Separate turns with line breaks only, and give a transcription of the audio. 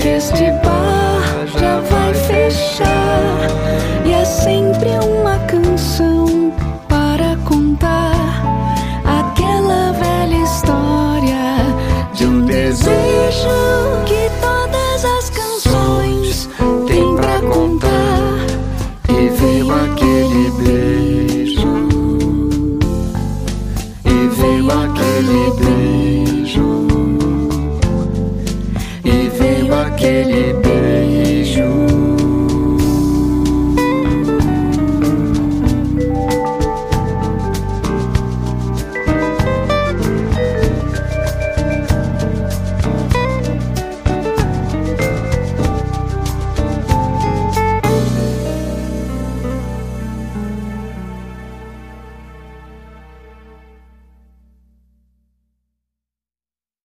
que este bar já vai fechar e é sempre uma canção para contar aquela velha história de um desejo que todas as canções têm para contar.
E veio aquele beijo, e veio aquele beijo.